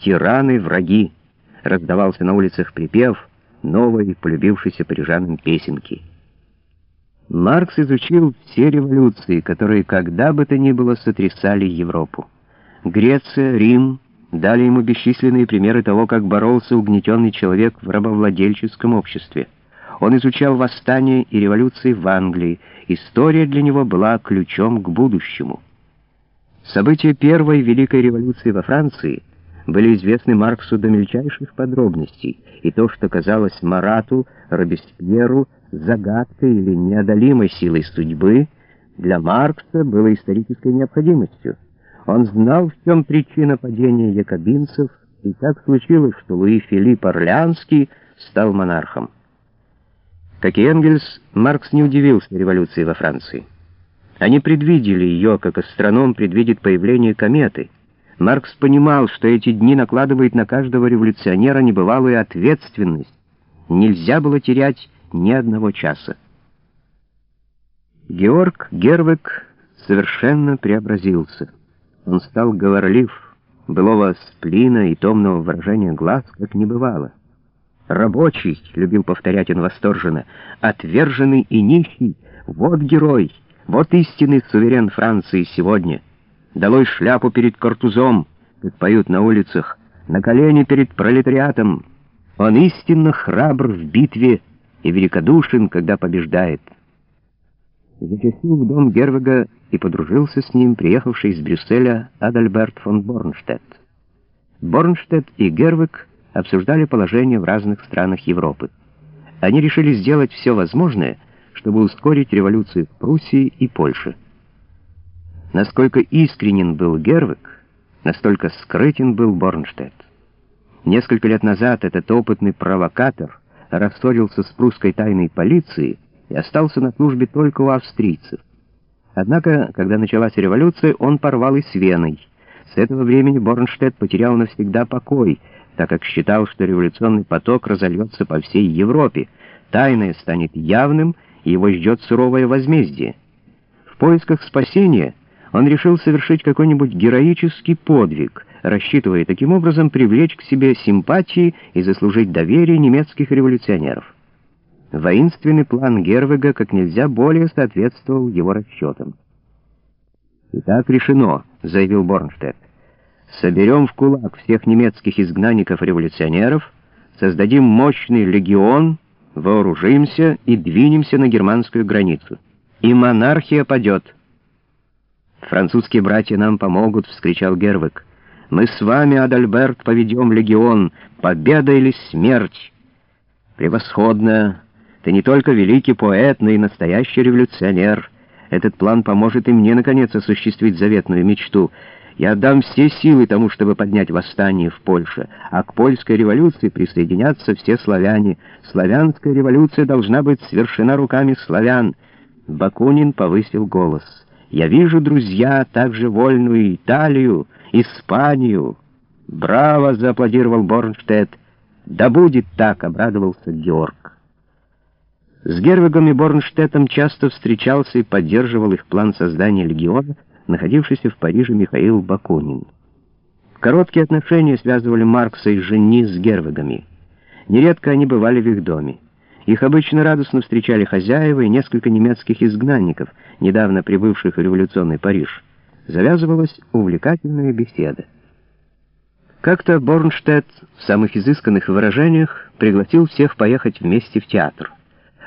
тираны, враги. Раздавался на улицах припев новой, полюбившейся парижанам песенки. Маркс изучил все революции, которые когда бы то ни было сотрясали Европу. Греция, Рим дали ему бесчисленные примеры того, как боролся угнетенный человек в рабовладельческом обществе. Он изучал восстания и революции в Англии. История для него была ключом к будущему. События Первой Великой революции во Франции были известны Марксу до мельчайших подробностей, и то, что казалось Марату, Робеспьеру, загадкой или неодолимой силой судьбы, для Маркса было исторической необходимостью. Он знал, в чем причина падения якобинцев, и так случилось, что Луи Филипп Орлеанский стал монархом. Как и Энгельс, Маркс не удивился революции во Франции. Они предвидели ее, как астроном предвидит появление кометы. Маркс понимал, что эти дни накладывают на каждого революционера небывалую ответственность. Нельзя было терять ни одного часа. Георг Гервек совершенно преобразился. Он стал говорлив, былого сплина и томного выражения глаз, как не бывало. Рабочий, любил повторять он восторженно, отверженный и нищий, вот герой, вот истинный суверен Франции сегодня. Долой шляпу перед картузом, как поют на улицах, на колени перед пролетариатом. Он истинно храбр в битве и великодушен, когда побеждает. Зачастил в дом Гервега и подружился с ним приехавший из Брюсселя Адальберт фон Борнштедт. Борнштедт и Гервег обсуждали положение в разных странах Европы. Они решили сделать все возможное, чтобы ускорить революцию в Пруссии и Польше. Насколько искренен был Гервик, настолько скрытен был Борнштедт. Несколько лет назад этот опытный провокатор рассорился с прусской тайной полицией и остался на службе только у австрийцев. Однако, когда началась революция, он порвал и с Веной. С этого времени Борнштедт потерял навсегда покой — так как считал, что революционный поток разольется по всей Европе, тайное станет явным, и его ждет суровое возмездие. В поисках спасения он решил совершить какой-нибудь героический подвиг, рассчитывая таким образом привлечь к себе симпатии и заслужить доверие немецких революционеров. Воинственный план Гервега как нельзя более соответствовал его расчетам. «Итак решено», — заявил Борнштедт. Соберем в кулак всех немецких изгнанников-революционеров, создадим мощный легион, вооружимся и двинемся на германскую границу. И монархия падет. «Французские братья нам помогут», — вскричал Гервик. «Мы с вами, Адальберт, поведем легион. Победа или смерть?» «Превосходно! Ты не только великий поэт, но и настоящий революционер. Этот план поможет и мне, наконец, осуществить заветную мечту — я отдам все силы тому, чтобы поднять восстание в Польше, а к польской революции присоединятся все славяне. Славянская революция должна быть совершена руками славян. Бакунин повысил голос. Я вижу, друзья, также вольную Италию, Испанию. Браво, зааплодировал Борнштедт. Да будет так, обрадовался Георг. С Гервигом и Борнштеттом часто встречался и поддерживал их план создания легиона, находившийся в Париже Михаил Бакунин. Короткие отношения связывали Маркса и жени с Гервегами. Нередко они бывали в их доме. Их обычно радостно встречали хозяева и несколько немецких изгнанников, недавно прибывших в революционный Париж. Завязывалась увлекательная беседа. Как-то Борнштедт в самых изысканных выражениях пригласил всех поехать вместе в театр.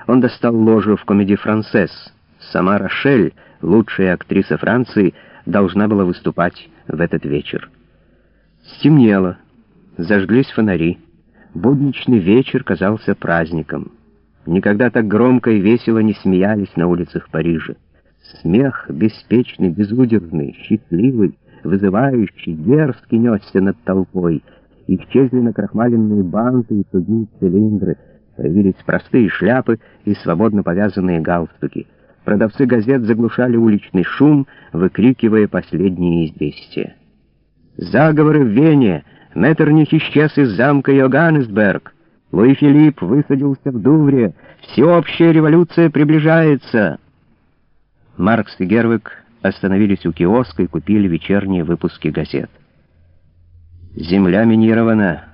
Он достал ложу в комедии «Францесс». Сама Рошель, лучшая актриса Франции, должна была выступать в этот вечер. Стемнело, зажглись фонари. Будничный вечер казался праздником. Никогда так громко и весело не смеялись на улицах Парижа. Смех беспечный, безудержный, счастливый, вызывающий, дерзкий несся над толпой. Исчезли накрахмаленные банты и тугие цилиндры, появились простые шляпы и свободно повязанные галстуки — Продавцы газет заглушали уличный шум, выкрикивая последние известия. Заговоры в Вене. Меттерних исчез из замка Йоганнесберг. Луи Филипп высадился в Дувре. Всеобщая революция приближается. Маркс и Гервик остановились у киоска и купили вечерние выпуски газет. Земля минирована,